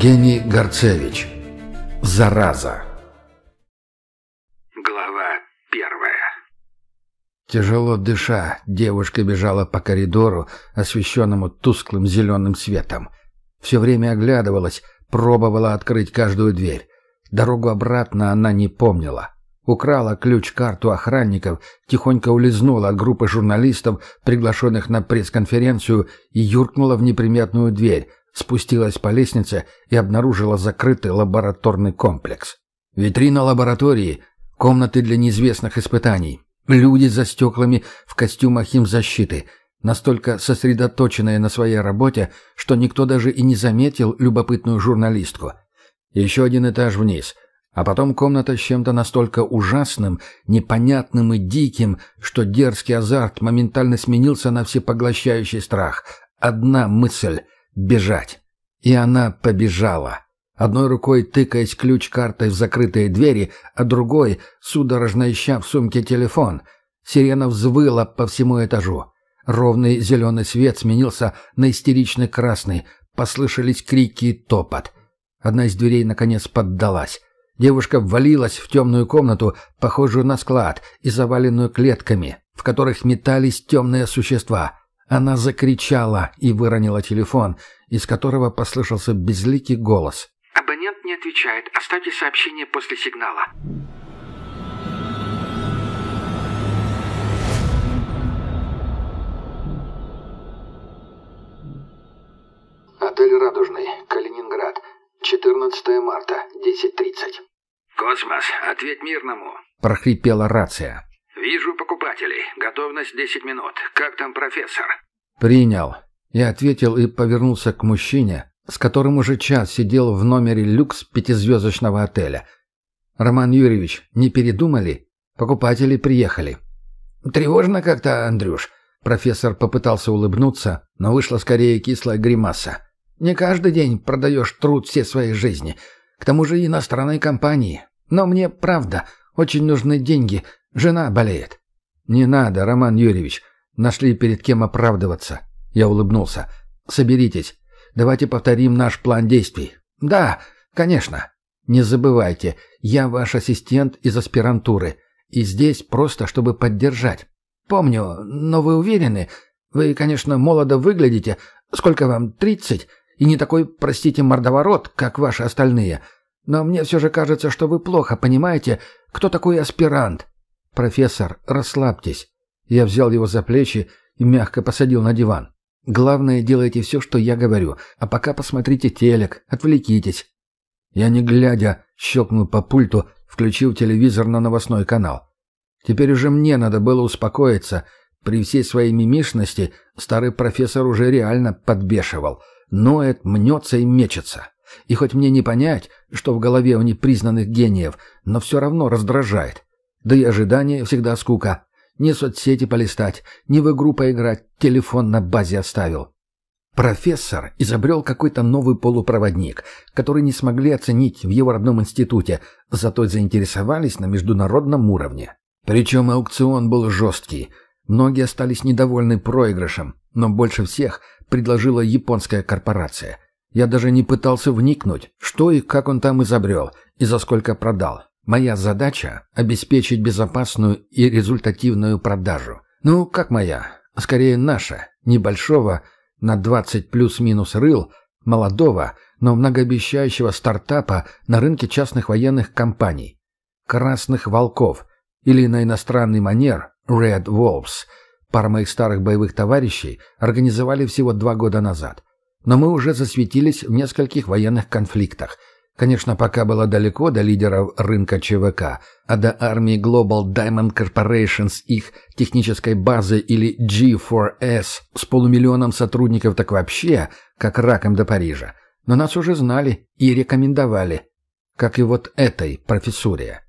Евгений Горцевич. Зараза. Глава первая. Тяжело дыша, девушка бежала по коридору, освещенному тусклым зеленым светом. Все время оглядывалась, пробовала открыть каждую дверь. Дорогу обратно она не помнила. Украла ключ-карту охранников, тихонько улизнула от группы журналистов, приглашенных на пресс-конференцию, и юркнула в неприметную дверь, спустилась по лестнице и обнаружила закрытый лабораторный комплекс. Витрина лаборатории, комнаты для неизвестных испытаний, люди за стеклами в костюмах химзащиты, настолько сосредоточенные на своей работе, что никто даже и не заметил любопытную журналистку. Еще один этаж вниз, а потом комната с чем-то настолько ужасным, непонятным и диким, что дерзкий азарт моментально сменился на всепоглощающий страх. Одна мысль — бежать. И она побежала. Одной рукой тыкаясь ключ-картой в закрытые двери, а другой, судорожно ища в сумке телефон. Сирена взвыла по всему этажу. Ровный зеленый свет сменился на истеричный красный. Послышались крики и топот. Одна из дверей, наконец, поддалась. Девушка ввалилась в темную комнату, похожую на склад, и заваленную клетками, в которых метались темные существа. Она закричала и выронила телефон, из которого послышался безликий голос. Абонент не отвечает. Оставьте сообщение после сигнала. Отель «Радужный», Калининград. 14 марта, 10.30. «Космос, ответь мирному!» — прохрипела рация. «Вижу покупателей. Готовность 10 минут. Как там профессор?» «Принял». Я ответил и повернулся к мужчине, с которым уже час сидел в номере люкс пятизвездочного отеля. «Роман Юрьевич, не передумали? Покупатели приехали». «Тревожно как-то, Андрюш». Профессор попытался улыбнуться, но вышла скорее кислая гримаса. «Не каждый день продаешь труд всей своей жизни. К тому же иностранной компании. Но мне, правда, очень нужны деньги. Жена болеет». «Не надо, Роман Юрьевич. Нашли перед кем оправдываться». Я улыбнулся. «Соберитесь. Давайте повторим наш план действий». «Да, конечно». «Не забывайте, я ваш ассистент из аспирантуры. И здесь просто, чтобы поддержать». «Помню, но вы уверены? Вы, конечно, молодо выглядите. Сколько вам, тридцать? И не такой, простите, мордоворот, как ваши остальные. Но мне все же кажется, что вы плохо понимаете, кто такой аспирант». «Профессор, расслабьтесь». Я взял его за плечи и мягко посадил на диван. Главное, делайте все, что я говорю, а пока посмотрите телек, отвлекитесь». Я, не глядя, щелкнул по пульту, включил телевизор на новостной канал. Теперь уже мне надо было успокоиться. При всей своей мимишности старый профессор уже реально подбешивал. Ноет, мнется и мечется. И хоть мне не понять, что в голове у непризнанных гениев, но все равно раздражает. Да и ожидание всегда скука. Ни соцсети полистать, ни в игру поиграть, телефон на базе оставил. Профессор изобрел какой-то новый полупроводник, который не смогли оценить в его родном институте, зато заинтересовались на международном уровне. Причем аукцион был жесткий. Многие остались недовольны проигрышем, но больше всех предложила японская корпорация. Я даже не пытался вникнуть, что и как он там изобрел, и за сколько продал. Моя задача — обеспечить безопасную и результативную продажу. Ну, как моя? Скорее, наша. Небольшого, на 20 плюс-минус рыл, молодого, но многообещающего стартапа на рынке частных военных компаний. «Красных волков» или на иностранный манер «Red Wolves». Пара моих старых боевых товарищей организовали всего два года назад. Но мы уже засветились в нескольких военных конфликтах – Конечно, пока было далеко до лидеров рынка ЧВК, а до армии Global Diamond Corporation с их технической базы или G4S с полумиллионом сотрудников так вообще, как раком до Парижа. Но нас уже знали и рекомендовали, как и вот этой профессуре.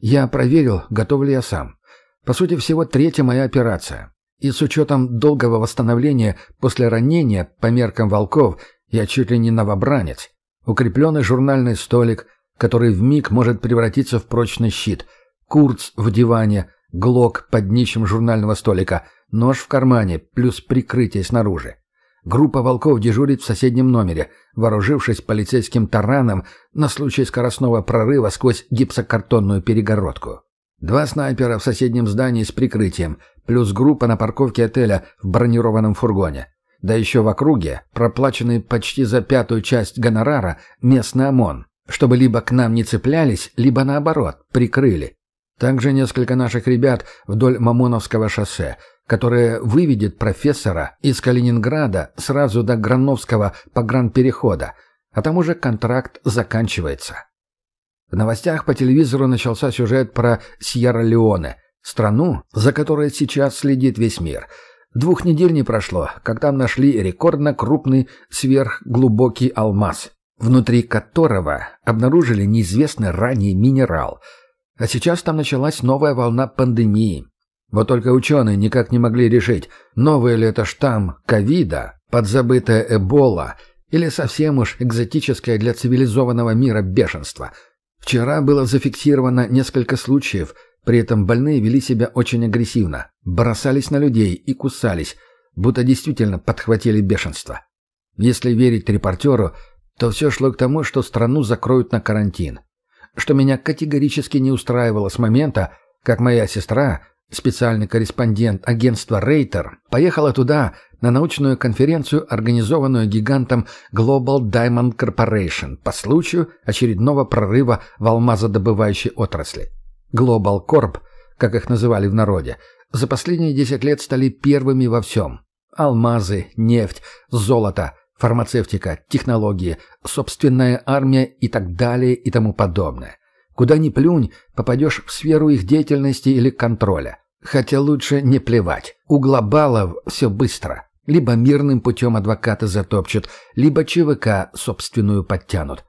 Я проверил, готов ли я сам. По сути, всего третья моя операция. И с учетом долгого восстановления после ранения по меркам волков я чуть ли не новобранец. Укрепленный журнальный столик, который в миг может превратиться в прочный щит. Курц в диване, глок под днищем журнального столика, нож в кармане, плюс прикрытие снаружи. Группа волков дежурит в соседнем номере, вооружившись полицейским тараном на случай скоростного прорыва сквозь гипсокартонную перегородку. Два снайпера в соседнем здании с прикрытием, плюс группа на парковке отеля в бронированном фургоне. Да еще в округе, проплаченный почти за пятую часть гонорара, местный ОМОН, чтобы либо к нам не цеплялись, либо наоборот, прикрыли. Также несколько наших ребят вдоль Мамоновского шоссе, которое выведет профессора из Калининграда сразу до Грановского погранперехода, а там уже контракт заканчивается. В новостях по телевизору начался сюжет про Сьерра-Леоне, страну, за которой сейчас следит весь мир. Двух недель не прошло, как там нашли рекордно крупный сверхглубокий алмаз, внутри которого обнаружили неизвестный ранее минерал – а сейчас там началась новая волна пандемии. Вот только ученые никак не могли решить, новый ли это штамм ковида, подзабытая эбола или совсем уж экзотическое для цивилизованного мира бешенство. Вчера было зафиксировано несколько случаев, при этом больные вели себя очень агрессивно, бросались на людей и кусались, будто действительно подхватили бешенство. Если верить репортеру, то все шло к тому, что страну закроют на карантин что меня категорически не устраивало с момента, как моя сестра, специальный корреспондент агентства «Рейтер», поехала туда на научную конференцию, организованную гигантом Global Diamond Corporation по случаю очередного прорыва в алмазодобывающей отрасли. Global Corp, как их называли в народе, за последние 10 лет стали первыми во всем. Алмазы, нефть, золото – фармацевтика, технологии, собственная армия и так далее и тому подобное. Куда ни плюнь, попадешь в сферу их деятельности или контроля. Хотя лучше не плевать. У глобалов все быстро. Либо мирным путем адвокаты затопчут, либо ЧВК собственную подтянут.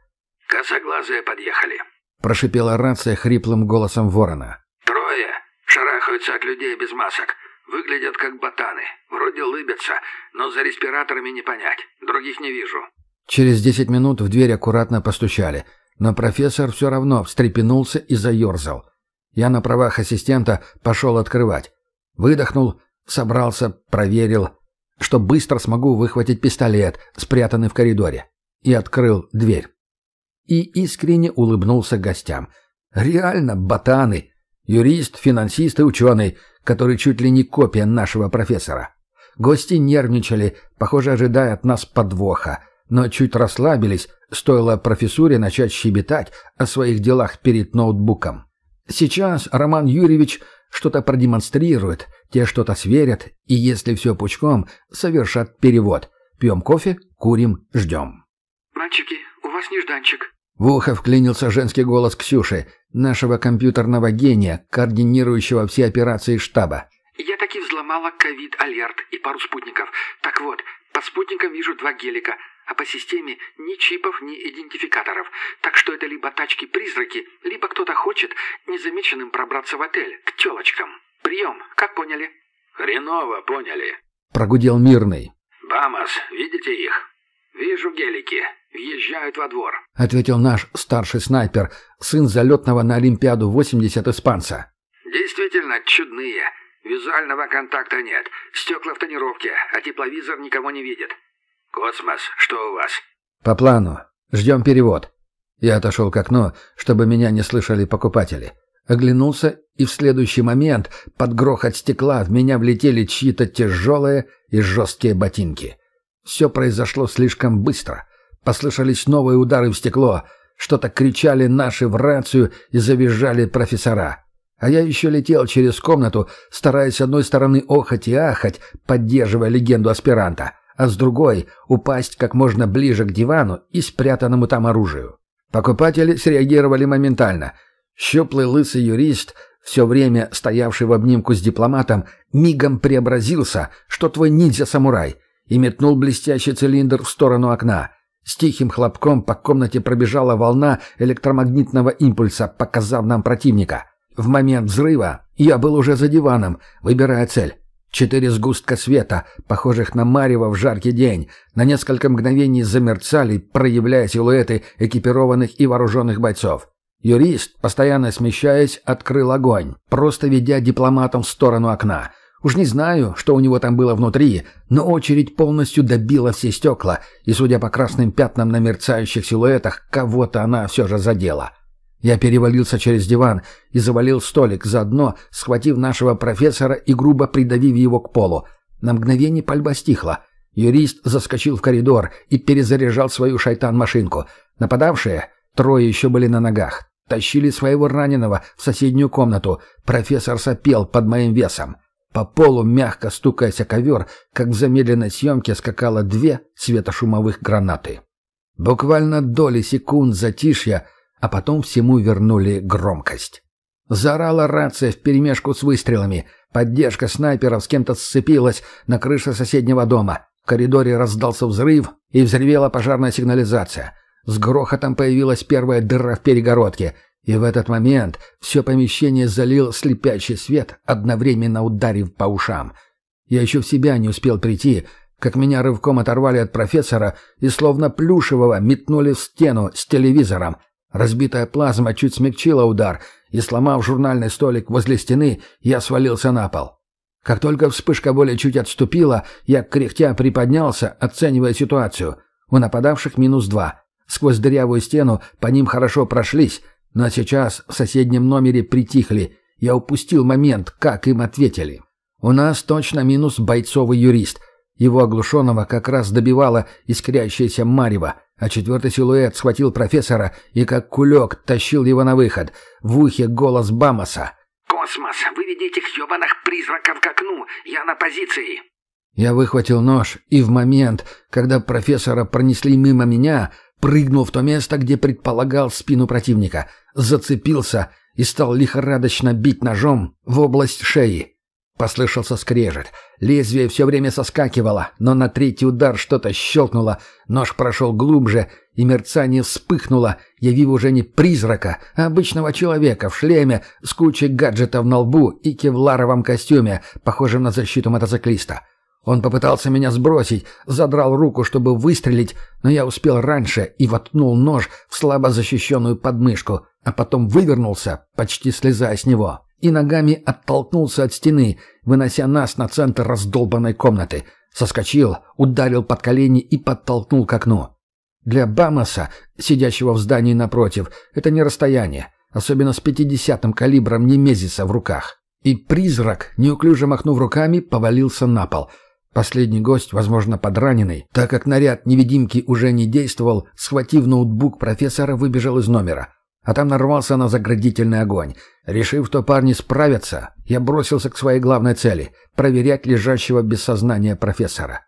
«Косоглазые подъехали», — прошипела рация хриплым голосом ворона. «Трое. Шарахаются от людей без масок. Выглядят как ботаны. Вроде улыбятся, но за респираторами не понять. Других не вижу. Через десять минут в дверь аккуратно постучали, но профессор все равно встрепенулся и заерзал. Я на правах ассистента пошел открывать. Выдохнул, собрался, проверил, что быстро смогу выхватить пистолет, спрятанный в коридоре, и открыл дверь. И искренне улыбнулся гостям. Реально ботаны. Юрист, финансист и ученый — который чуть ли не копия нашего профессора. Гости нервничали, похоже, ожидая от нас подвоха, но чуть расслабились, стоило профессуре начать щебетать о своих делах перед ноутбуком. Сейчас Роман Юрьевич что-то продемонстрирует, те что-то сверят, и если все пучком, совершат перевод. Пьем кофе, курим, ждем. «Мальчики, у вас нежданчик», в ухо вклинился женский голос Ксюши, нашего компьютерного гения, координирующего все операции штаба. «Я таки взломала ковид-алерт и пару спутников. Так вот, по спутникам вижу два гелика, а по системе ни чипов, ни идентификаторов. Так что это либо тачки-призраки, либо кто-то хочет незамеченным пробраться в отель, к телочкам. Прием, как поняли?» «Хреново поняли», — прогудел Мирный. «Бамас, видите их?» «Вижу гелики. Въезжают во двор», — ответил наш старший снайпер, сын залетного на Олимпиаду 80 испанца. «Действительно чудные. Визуального контакта нет. Стекла в тонировке, а тепловизор никого не видит. Космос, что у вас?» «По плану. Ждем перевод». Я отошел к окну, чтобы меня не слышали покупатели. Оглянулся, и в следующий момент под грохот стекла в меня влетели чьи-то тяжелые и жесткие ботинки. Все произошло слишком быстро. Послышались новые удары в стекло. Что-то кричали наши в рацию и завизжали профессора. А я еще летел через комнату, стараясь с одной стороны охать и ахать, поддерживая легенду аспиранта, а с другой — упасть как можно ближе к дивану и спрятанному там оружию. Покупатели среагировали моментально. Щуплый лысый юрист, все время стоявший в обнимку с дипломатом, мигом преобразился, что твой ниндзя-самурай — и метнул блестящий цилиндр в сторону окна. С тихим хлопком по комнате пробежала волна электромагнитного импульса, показав нам противника. В момент взрыва я был уже за диваном, выбирая цель. Четыре сгустка света, похожих на марево в жаркий день, на несколько мгновений замерцали, проявляя силуэты экипированных и вооруженных бойцов. Юрист, постоянно смещаясь, открыл огонь, просто ведя дипломатом в сторону окна — Уж не знаю, что у него там было внутри, но очередь полностью добила все стекла, и, судя по красным пятнам на мерцающих силуэтах, кого-то она все же задела. Я перевалился через диван и завалил столик, заодно схватив нашего профессора и грубо придавив его к полу. На мгновение пальба стихла. Юрист заскочил в коридор и перезаряжал свою шайтан-машинку. Нападавшие, трое еще были на ногах, тащили своего раненого в соседнюю комнату. Профессор сопел под моим весом. По полу, мягко стукаясь о ковер, как в замедленной съемке скакало две светошумовых гранаты. Буквально доли секунд затишья, а потом всему вернули громкость. Заорала рация вперемешку с выстрелами. Поддержка снайперов с кем-то сцепилась на крыше соседнего дома. В коридоре раздался взрыв, и взревела пожарная сигнализация. С грохотом появилась первая дыра в перегородке, и в этот момент все помещение залил слепящий свет, одновременно ударив по ушам. Я еще в себя не успел прийти, как меня рывком оторвали от профессора и словно плюшевого метнули в стену с телевизором. Разбитая плазма чуть смягчила удар, и, сломав журнальный столик возле стены, я свалился на пол. Как только вспышка боли чуть отступила, я кряхтя приподнялся, оценивая ситуацию. У нападавших минус два. Сквозь дырявую стену по ним хорошо прошлись, но сейчас в соседнем номере притихли. Я упустил момент, как им ответили. У нас точно минус бойцовый юрист. Его оглушенного как раз добивала искрящаяся марево, а четвертый силуэт схватил профессора и как кулек тащил его на выход. В ухе голос Бамоса. «Космос, выведи этих ебаных призраков к окну! Я на позиции!» Я выхватил нож, и в момент, когда профессора пронесли мимо меня, прыгнул в то место, где предполагал спину противника, зацепился и стал лихорадочно бить ножом в область шеи. Послышался скрежет. Лезвие все время соскакивало, но на третий удар что-то щелкнуло, нож прошел глубже, и мерцание вспыхнуло, явив уже не призрака, а обычного человека в шлеме с кучей гаджетов на лбу и кевларовом костюме, похожем на защиту мотоциклиста. Он попытался меня сбросить, задрал руку, чтобы выстрелить, но я успел раньше и воткнул нож в слабо защищенную подмышку, а потом вывернулся, почти слезая с него, и ногами оттолкнулся от стены, вынося нас на центр раздолбанной комнаты. Соскочил, ударил под колени и подтолкнул к окну. Для Бамоса, сидящего в здании напротив, это не расстояние, особенно с пятидесятым калибром Немезиса в руках. И призрак, неуклюже махнув руками, повалился на пол — Последний гость, возможно, подраненный, так как наряд невидимки уже не действовал, схватив ноутбук профессора, выбежал из номера. А там нарвался на заградительный огонь. Решив, что парни справятся, я бросился к своей главной цели — проверять лежащего без сознания профессора.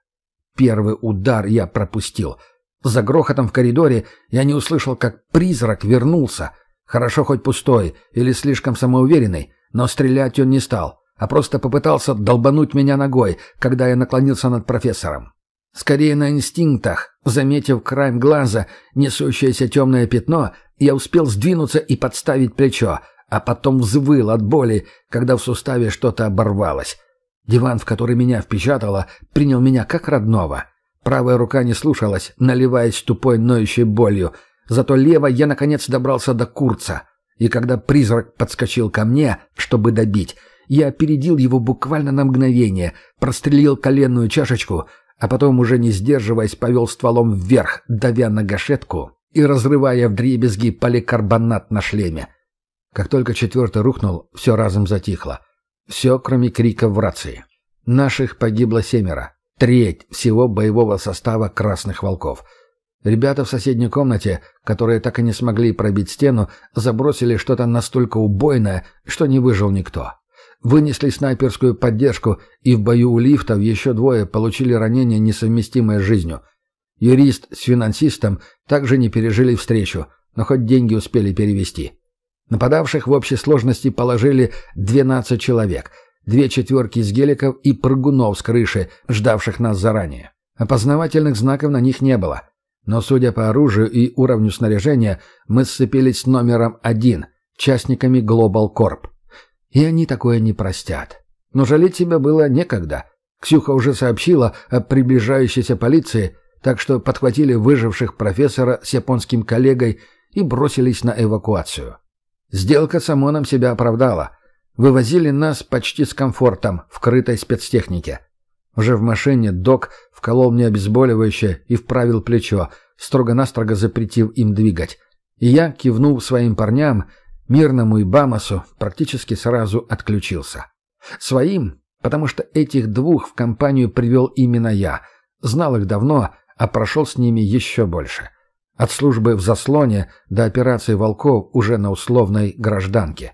Первый удар я пропустил. За грохотом в коридоре я не услышал, как призрак вернулся. Хорошо хоть пустой или слишком самоуверенный, но стрелять он не стал а просто попытался долбануть меня ногой, когда я наклонился над профессором. Скорее на инстинктах, заметив краем глаза несущееся темное пятно, я успел сдвинуться и подставить плечо, а потом взвыл от боли, когда в суставе что-то оборвалось. Диван, в который меня впечатало, принял меня как родного. Правая рука не слушалась, наливаясь тупой ноющей болью. Зато левой я, наконец, добрался до курца. И когда призрак подскочил ко мне, чтобы добить, я опередил его буквально на мгновение, прострелил коленную чашечку, а потом, уже не сдерживаясь, повел стволом вверх, давя на гашетку и разрывая вдребезги поликарбонат на шлеме. Как только четвертый рухнул, все разом затихло. Все, кроме крика в рации. Наших погибло семеро. Треть всего боевого состава «Красных волков». Ребята в соседней комнате, которые так и не смогли пробить стену, забросили что-то настолько убойное, что не выжил никто вынесли снайперскую поддержку, и в бою у лифтов еще двое получили ранения, несовместимые с жизнью. Юрист с финансистом также не пережили встречу, но хоть деньги успели перевести. Нападавших в общей сложности положили 12 человек, две четверки из геликов и прыгунов с крыши, ждавших нас заранее. Опознавательных знаков на них не было. Но, судя по оружию и уровню снаряжения, мы сцепились с номером один, частниками Global Corp. И они такое не простят. Но жалеть себя было некогда. Ксюха уже сообщила о приближающейся полиции, так что подхватили выживших профессора с японским коллегой и бросились на эвакуацию. Сделка с ОМОНом себя оправдала. Вывозили нас почти с комфортом в крытой спецтехнике. Уже в машине док вколол мне обезболивающее и вправил плечо, строго-настрого запретив им двигать. И я, кивнув своим парням, Мирному и Бамасу, практически сразу отключился. Своим, потому что этих двух в компанию привел именно я. Знал их давно, а прошел с ними еще больше. От службы в заслоне до операции «Волков» уже на условной гражданке.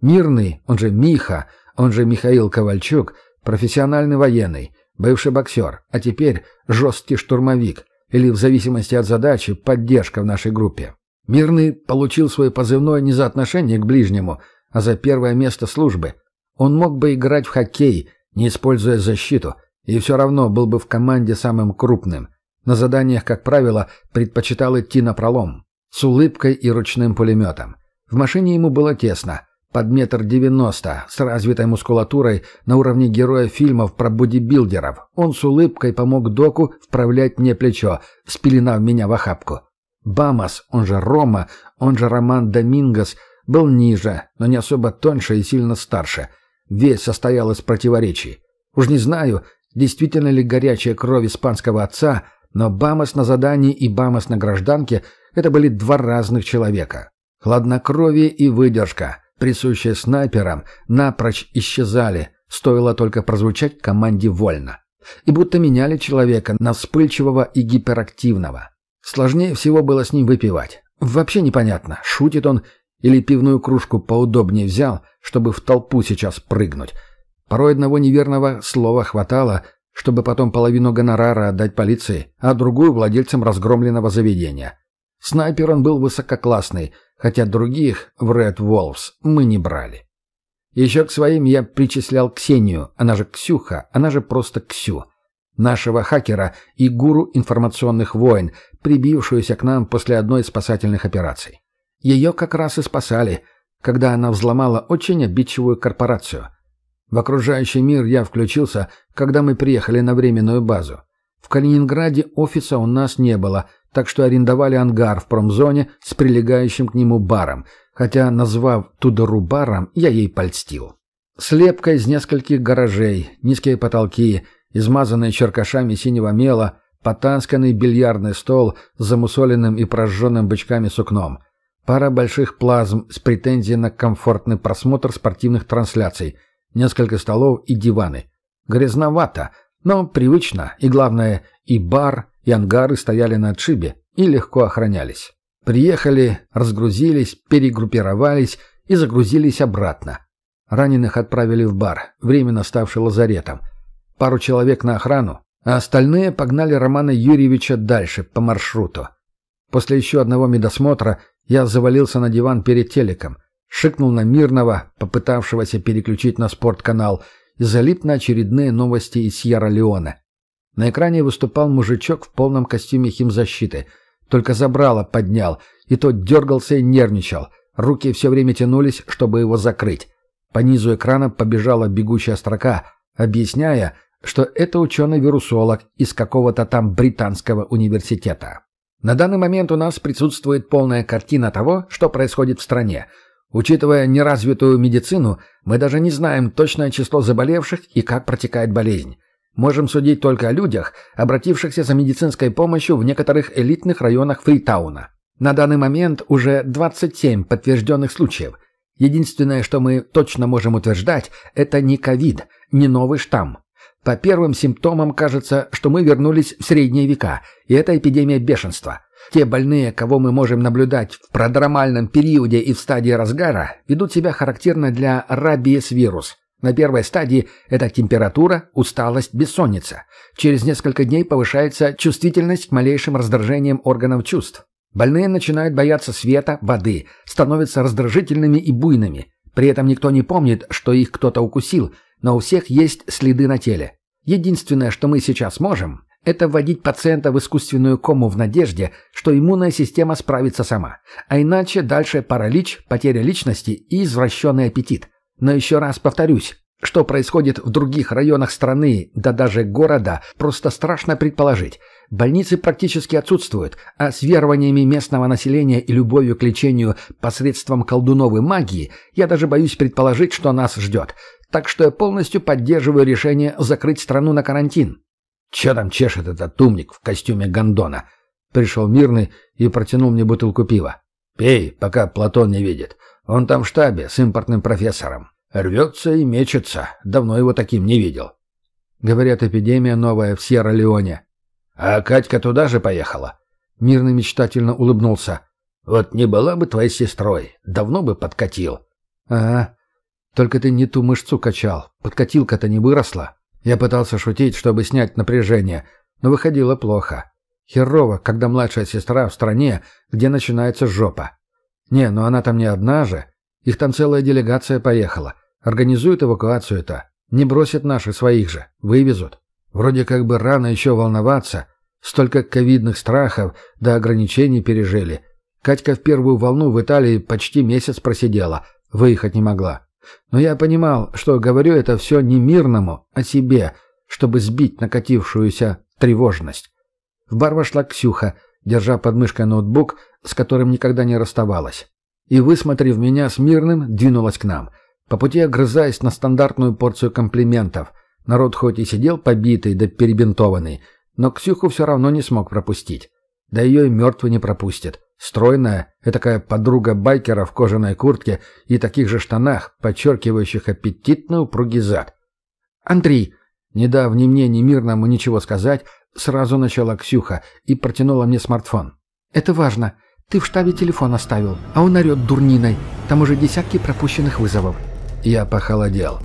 Мирный, он же Миха, он же Михаил Ковальчук, профессиональный военный, бывший боксер, а теперь жесткий штурмовик, или в зависимости от задачи поддержка в нашей группе. Мирный получил свой позывной не за отношение к ближнему, а за первое место службы. Он мог бы играть в хоккей, не используя защиту, и все равно был бы в команде самым крупным. На заданиях, как правило, предпочитал идти на пролом, с улыбкой и ручным пулеметом. В машине ему было тесно, под метр девяносто, с развитой мускулатурой на уровне героя фильмов про бодибилдеров. Он с улыбкой помог доку вправлять мне плечо, спеленав меня в охапку. Бамас, он же Рома, он же Роман Домингос, был ниже, но не особо тоньше и сильно старше. Весь состоял из противоречий. Уж не знаю, действительно ли горячая кровь испанского отца, но Бамас на задании и Бамас на гражданке — это были два разных человека. Хладнокровие и выдержка, присущие снайперам, напрочь исчезали, стоило только прозвучать команде «вольно». И будто меняли человека на вспыльчивого и гиперактивного. Сложнее всего было с ним выпивать. Вообще непонятно, шутит он или пивную кружку поудобнее взял, чтобы в толпу сейчас прыгнуть. Порой одного неверного слова хватало, чтобы потом половину гонорара отдать полиции, а другую владельцам разгромленного заведения. Снайпер он был высококлассный, хотя других в Red Wolves мы не брали. Еще к своим я причислял Ксению, она же Ксюха, она же просто Ксю нашего хакера и гуру информационных войн, прибившуюся к нам после одной из спасательных операций. Ее как раз и спасали, когда она взломала очень обидчивую корпорацию. В окружающий мир я включился, когда мы приехали на временную базу. В Калининграде офиса у нас не было, так что арендовали ангар в промзоне с прилегающим к нему баром, хотя, назвав Тудору баром, я ей польстил. Слепка из нескольких гаражей, низкие потолки — измазанные черкашами синего мела, потансканный бильярдный стол с замусоленным и прожженным бычками сукном, пара больших плазм с претензией на комфортный просмотр спортивных трансляций, несколько столов и диваны. Грязновато, но привычно, и главное, и бар, и ангары стояли на отшибе и легко охранялись. Приехали, разгрузились, перегруппировались и загрузились обратно. Раненых отправили в бар, временно ставший лазаретом – пару человек на охрану, а остальные погнали Романа Юрьевича дальше, по маршруту. После еще одного медосмотра я завалился на диван перед телеком, шикнул на Мирного, попытавшегося переключить на спортканал, и залип на очередные новости из Сьерра-Леоне. На экране выступал мужичок в полном костюме химзащиты. Только забрало поднял, и тот дергался и нервничал. Руки все время тянулись, чтобы его закрыть. По низу экрана побежала бегущая строка, объясняя, что это ученый-вирусолог из какого-то там британского университета. На данный момент у нас присутствует полная картина того, что происходит в стране. Учитывая неразвитую медицину, мы даже не знаем точное число заболевших и как протекает болезнь. Можем судить только о людях, обратившихся за медицинской помощью в некоторых элитных районах Фритауна. На данный момент уже 27 подтвержденных случаев. Единственное, что мы точно можем утверждать, это не ковид, не новый штамм. По первым симптомам кажется, что мы вернулись в средние века, и это эпидемия бешенства. Те больные, кого мы можем наблюдать в продромальном периоде и в стадии разгара, ведут себя характерно для рабиес вирус. На первой стадии это температура, усталость, бессонница. Через несколько дней повышается чувствительность к малейшим раздражениям органов чувств. Больные начинают бояться света, воды, становятся раздражительными и буйными. При этом никто не помнит, что их кто-то укусил, но у всех есть следы на теле. Единственное, что мы сейчас можем, это вводить пациента в искусственную кому в надежде, что иммунная система справится сама. А иначе дальше паралич, потеря личности и извращенный аппетит. Но еще раз повторюсь, что происходит в других районах страны, да даже города, просто страшно предположить. Больницы практически отсутствуют, а с верованиями местного населения и любовью к лечению посредством колдуновой магии я даже боюсь предположить, что нас ждет. Так что я полностью поддерживаю решение закрыть страну на карантин. Че там чешет этот умник в костюме гондона? Пришел мирный и протянул мне бутылку пива. Пей, пока Платон не видит. Он там в штабе с импортным профессором. Рвется и мечется. Давно его таким не видел. Говорят, эпидемия новая в Сьерра-Леоне. А Катька туда же поехала. Мирный мечтательно улыбнулся. Вот не была бы твоей сестрой, давно бы подкатил. Ага. Только ты не ту мышцу качал. Подкатилка-то не выросла. Я пытался шутить, чтобы снять напряжение, но выходило плохо. Херово, когда младшая сестра в стране, где начинается жопа. Не, ну она там не одна же. Их там целая делегация поехала. Организуют эвакуацию-то. Не бросят наши своих же. Вывезут. Вроде как бы рано еще волноваться. Столько ковидных страхов до ограничений пережили. Катька в первую волну в Италии почти месяц просидела. Выехать не могла. Но я понимал, что говорю это все не мирному, а себе, чтобы сбить накатившуюся тревожность. В бар вошла Ксюха, держа под мышкой ноутбук, с которым никогда не расставалась. И, высмотрев меня с мирным, двинулась к нам. По пути огрызаясь на стандартную порцию комплиментов. Народ хоть и сидел побитый да перебинтованный, но Ксюху все равно не смог пропустить. Да ее и мертвый не пропустит. Стройная, такая подруга байкера в кожаной куртке и таких же штанах, подчеркивающих аппетитный упругий зад. «Андрей!» Не дав ни мне, ни мирному ничего сказать, Сразу начала Ксюха и протянула мне смартфон. «Это важно. Ты в штабе телефон оставил, а он орет дурниной. Там уже десятки пропущенных вызовов». Я похолодел.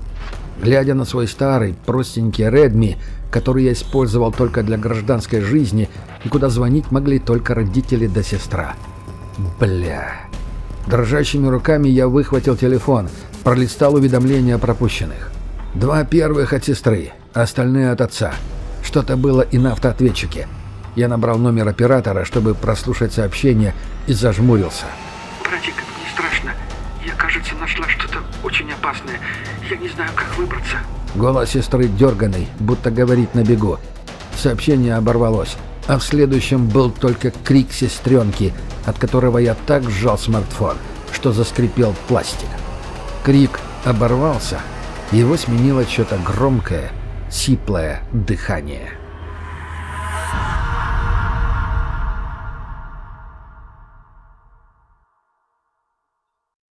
Глядя на свой старый, простенький Redmi, который я использовал только для гражданской жизни, и куда звонить могли только родители да сестра. Бля. Дрожащими руками я выхватил телефон, пролистал уведомления о пропущенных. Два первых от сестры, остальные от отца. Что-то было и на автоответчике. Я набрал номер оператора, чтобы прослушать сообщение, и зажмурился. «Братик, не страшно. Я, кажется, нашла что-то очень опасное. Я не знаю, как выбраться». Голос сестры дерганый, будто говорит на бегу. Сообщение оборвалось, а в следующем был только крик сестренки, от которого я так сжал смартфон, что заскрипел пластик. Крик оборвался, его сменило что-то громкое — сиплое дыхание.